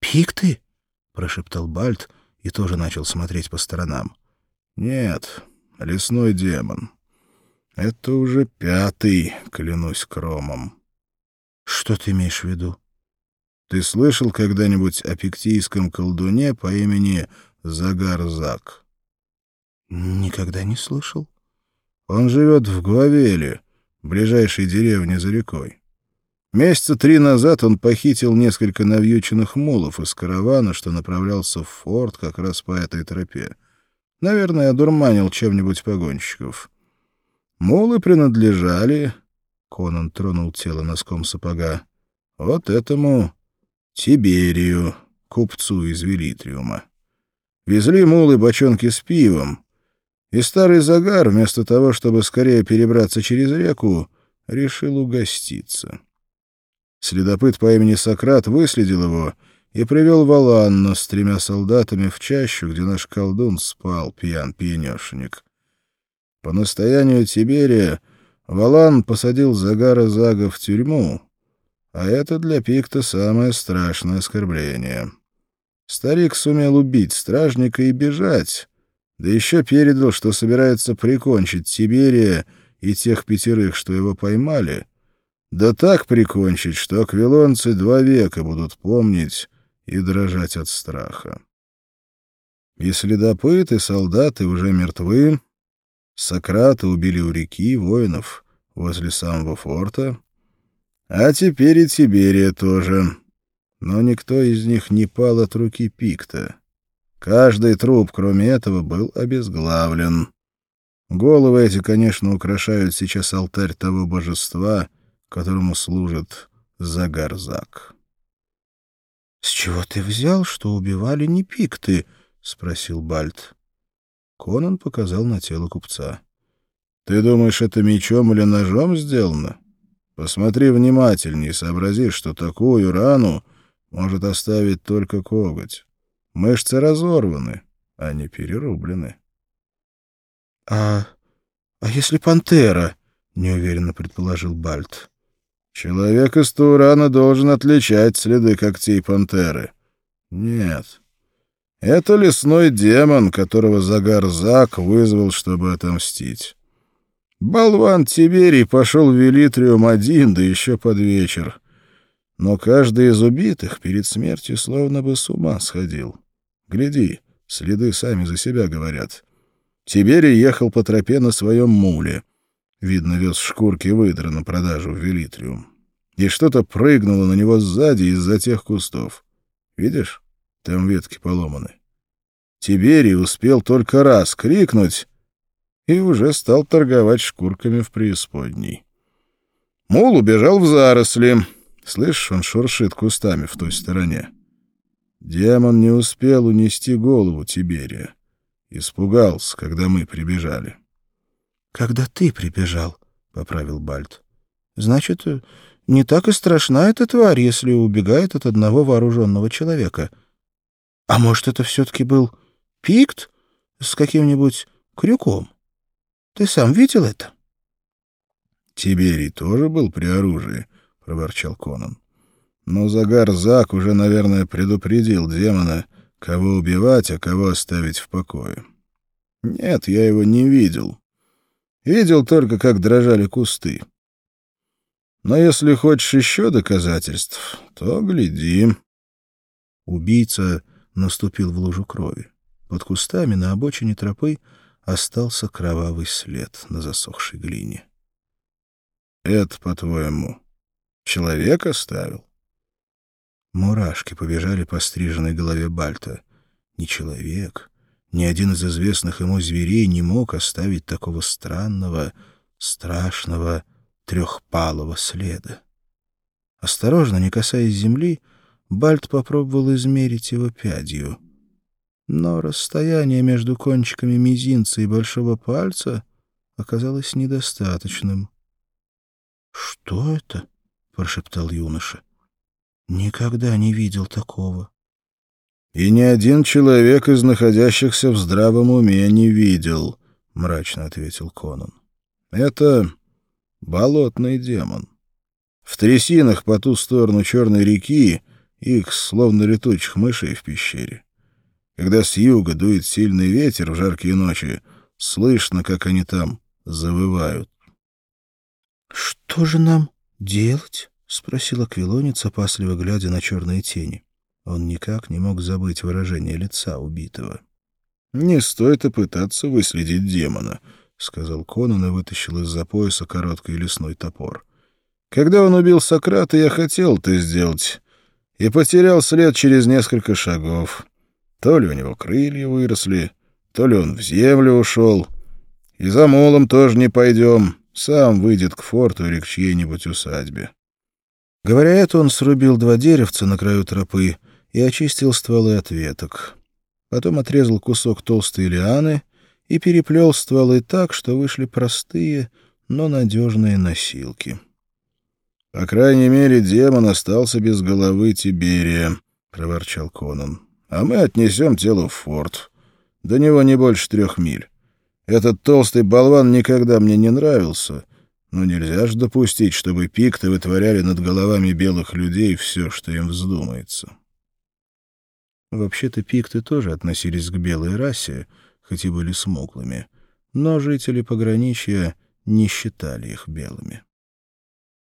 «Пикты?» — прошептал Бальт и тоже начал смотреть по сторонам. «Нет, лесной демон. Это уже пятый, клянусь кромом». «Что ты имеешь в виду?» «Ты слышал когда-нибудь о пиктийском колдуне по имени Загарзак?» «Никогда не слышал». «Он живет в Гвавеле, ближайшей деревне за рекой. Месяца три назад он похитил несколько навьюченных мулов из каравана, что направлялся в форт как раз по этой тропе. Наверное, одурманил чем-нибудь погонщиков. Мулы принадлежали... Конан тронул тело носком сапога. Вот этому Тиберию, купцу из Велитриума. Везли мулы бочонки с пивом, и старый загар, вместо того, чтобы скорее перебраться через реку, решил угоститься. Следопыт по имени Сократ выследил его и привел Валанну с тремя солдатами в чащу, где наш колдун спал, пьян-пьянешенек. По настоянию Тиберия Валан посадил Загара Зага в тюрьму, а это для Пикта самое страшное оскорбление. Старик сумел убить стражника и бежать, да еще передал, что собирается прикончить Тиберия и тех пятерых, что его поймали, да так прикончить, что аквилонцы два века будут помнить и дрожать от страха. И следопыты, и солдаты уже мертвы, Сократа убили у реки воинов возле самого форта, а теперь и Тиберия тоже, но никто из них не пал от руки Пикта. Каждый труп, кроме этого, был обезглавлен. Головы эти, конечно, украшают сейчас алтарь того божества, которому служит Загарзак. — С чего ты взял, что убивали не пикты? — спросил Бальт. Конан показал на тело купца. — Ты думаешь, это мечом или ножом сделано? Посмотри внимательнее и сообрази, что такую рану может оставить только коготь. Мышцы разорваны, а не перерублены. — А... а если пантера? — неуверенно предположил Бальт. Человек из Турана должен отличать следы когтей пантеры. Нет. Это лесной демон, которого Загарзак вызвал, чтобы отомстить. Болван Тиберий пошел в Велитриум один, да еще под вечер. Но каждый из убитых перед смертью словно бы с ума сходил. Гляди, следы сами за себя говорят. Тиберий ехал по тропе на своем муле. Видно, вез шкурки выдра на продажу в Велитриум. И что-то прыгнуло на него сзади из-за тех кустов. Видишь? Там ветки поломаны. Тиберий успел только раз крикнуть и уже стал торговать шкурками в преисподней. Мул убежал в заросли. Слышишь, он шуршит кустами в той стороне. Демон не успел унести голову Тиберия. Испугался, когда мы прибежали. — Когда ты прибежал, — поправил Бальт. — Значит, не так и страшна эта тварь, если убегает от одного вооруженного человека. А может, это все-таки был пикт с каким-нибудь крюком? Ты сам видел это? — Тиберий тоже был при оружии, — проворчал Конан. Но Загар Зак уже, наверное, предупредил демона, кого убивать, а кого оставить в покое. Нет, я его не видел. Видел только, как дрожали кусты. Но если хочешь еще доказательств, то гляди. Убийца наступил в лужу крови. Под кустами на обочине тропы остался кровавый след на засохшей глине. — Это, по-твоему, человек оставил? Мурашки побежали по стриженной голове Бальта. Не человек, ни один из известных ему зверей не мог оставить такого странного, страшного, трехпалого следа. Осторожно, не касаясь земли, Бальт попробовал измерить его пядью. Но расстояние между кончиками мизинца и большого пальца оказалось недостаточным. — Что это? — прошептал юноша. — Никогда не видел такого. — И ни один человек из находящихся в здравом уме не видел, — мрачно ответил Конан. — Это болотный демон. В трясинах по ту сторону Черной реки их словно летучих мышей в пещере. Когда с юга дует сильный ветер в жаркие ночи, слышно, как они там завывают. — Что же нам делать? — спросила Квилонец, опасливо глядя на черные тени. Он никак не мог забыть выражение лица убитого. — Не стоит и пытаться выследить демона, — сказал Конан и вытащил из-за пояса короткий лесной топор. — Когда он убил Сократа, я хотел это сделать, и потерял след через несколько шагов. То ли у него крылья выросли, то ли он в землю ушел. И за молом тоже не пойдем, сам выйдет к форту или к чьей-нибудь усадьбе. Говоря это, он срубил два деревца на краю тропы и очистил стволы от веток. Потом отрезал кусок толстой лианы и переплел стволы так, что вышли простые, но надежные носилки. — По крайней мере, демон остался без головы Тиберия, — проворчал Конан. — А мы отнесем тело в форт. До него не больше трех миль. Этот толстый болван никогда мне не нравился, но нельзя же допустить, чтобы пикты вытворяли над головами белых людей все, что им вздумается. Вообще-то пикты тоже относились к белой расе, хоть и были смуглыми, но жители пограничья не считали их белыми.